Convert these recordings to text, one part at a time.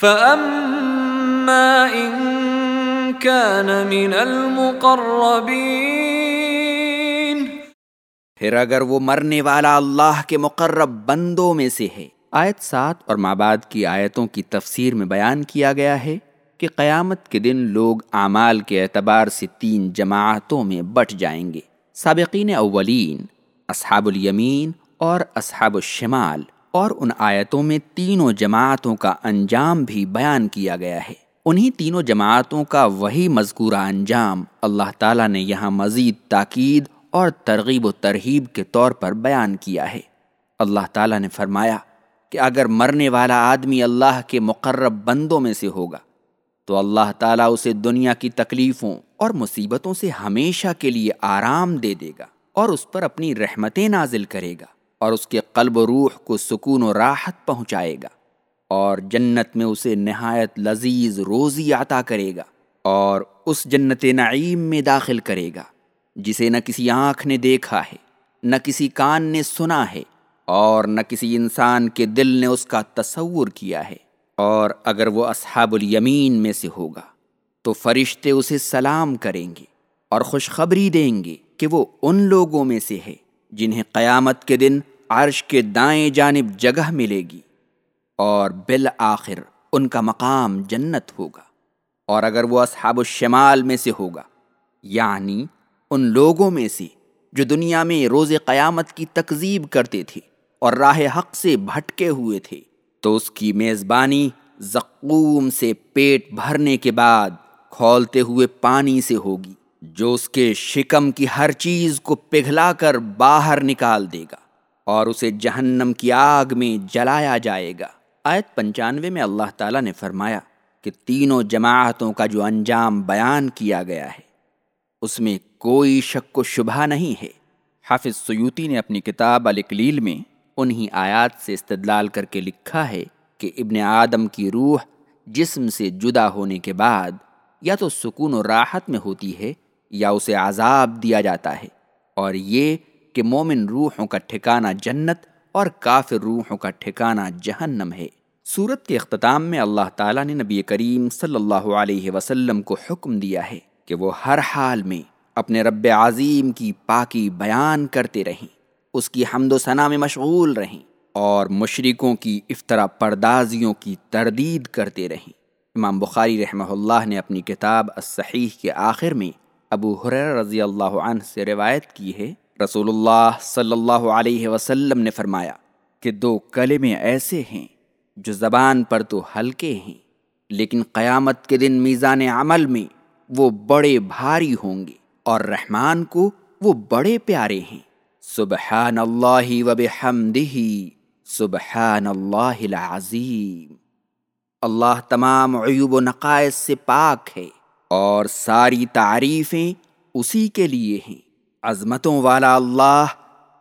فَأَمَّا إِن كَانَ مِنَ الْمُقَرَّبِينَ پھر اگر وہ مرنے والا اللہ کے مقرب بندوں میں سے ہے۔ آیت سات اور مابعد کی آیتوں کی تفسیر میں بیان کیا گیا ہے کہ قیامت کے دن لوگ اعمال کے اعتبار سے تین جماعتوں میں بٹ جائیں گے۔ سابقین اولین، اصحاب الیمین اور اصحاب الشمال۔ اور ان آیتوں میں تینوں جماعتوں کا انجام بھی بیان کیا گیا ہے۔ انہی تینوں جماعتوں کا وہی مذکورہ انجام اللہ تعالیٰ نے یہاں مزید تاکید اور ترغیب و ترہیب کے طور پر بیان کیا ہے۔ اللہ تعالیٰ نے فرمایا کہ اگر مرنے والا آدمی اللہ کے مقرب بندوں میں سے ہوگا، تو اللہ تعالیٰ اسے دنیا کی تکلیفوں اور مصیبتوں سے ہمیشہ کے لیے آرام دے دے گا اور اس پر اپنی رحمتیں نازل کرے گا۔ اور اس کے قلب و روح کو سکون و راحت پہنچائے گا اور جنت میں اسے نہایت لذیذ روزی عطا کرے گا اور اس جنت نعیم میں داخل کرے گا، جسے نہ کسی آنکھ نے دیکھا ہے، نہ کسی کان نے سنا ہے اور نہ کسی انسان کے دل نے اس کا تصور کیا ہے۔ اور اگر وہ اصحاب الیمین میں سے ہوگا، تو فرشتے اسے سلام کریں گے اور خوشخبری دیں گے کہ وہ ان لوگوں میں سے ہے جنہیں قیامت کے دن عرش کے دائیں جانب جگہ ملے گی اور بالآخر ان کا مقام جنت ہوگا اور اگر وہ اصحاب الشمال میں سے ہوگا یعنی ان لوگوں میں سے جو دنیا میں روز قیامت کی تکذیب کرتے تھے اور راہ حق سے بھٹکے ہوئے تھے، تو اس کی میزبانی زقوم سے پیٹ بھرنے کے بعد کھولتے ہوئے پانی سے ہوگی، جو اس کے شکم کی ہر چیز کو پگھلا کر باہر نکال دے گا۔ اور اسے جہنم کی آگ میں جلایا جائے گا۔ آیت پنچانوے میں اللہ تعالیٰ نے فرمایا کہ تینوں جماعتوں کا جو انجام بیان کیا گیا ہے، اس میں کوئی شک و شبہ نہیں ہے۔ حافظ سیوتی نے اپنی کتاب الکلیل میں انہی آیات سے استدلال کر کے لکھا ہے کہ ابن آدم کی روح جسم سے جدا ہونے کے بعد یا تو سکون و راحت میں ہوتی ہے یا اسے عذاب دیا جاتا ہے اور یہ کہ مومن روحوں کا ٹھکانہ جنت اور کافر روحوں کا ٹھکانہ جہنم ہے۔ صورت کے اختتام میں اللہ تعالیٰ نے نبی کریم صلی اللہ علیہ وسلم کو حکم دیا ہے کہ وہ ہر حال میں اپنے رب عظیم کی پاکی بیان کرتے رہیں، اس کی حمد و ثنا میں مشغول رہیں اور مشرکوں کی افطرا پردازیوں کی تردید کرتے رہیں۔ امام بخاری رحمہ اللہ نے اپنی کتاب الصحیح کے آخر میں ابو حریر رضی اللہ عنہ سے روایت کی ہے رسول اللہ صلی اللہ علیہ وسلم نے فرمایا کہ دو کلمے ایسے ہیں جو زبان پر تو ہلکے ہیں، لیکن قیامت کے دن میزان عمل میں وہ بڑے بھاری ہوں گے اور رحمان کو وہ بڑے پیارے ہیں۔ سبحان اللہ و بحمدہ سبحان اللہ العظیم۔ اللہ تمام عیوب و نقائص سے پاک ہے اور ساری تعریفیں اسی کے لیے ہیں۔ عظمتوں والا اللہ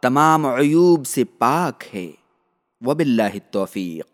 تمام عیوب سے پاک ہے۔ وباللہ التوفیق۔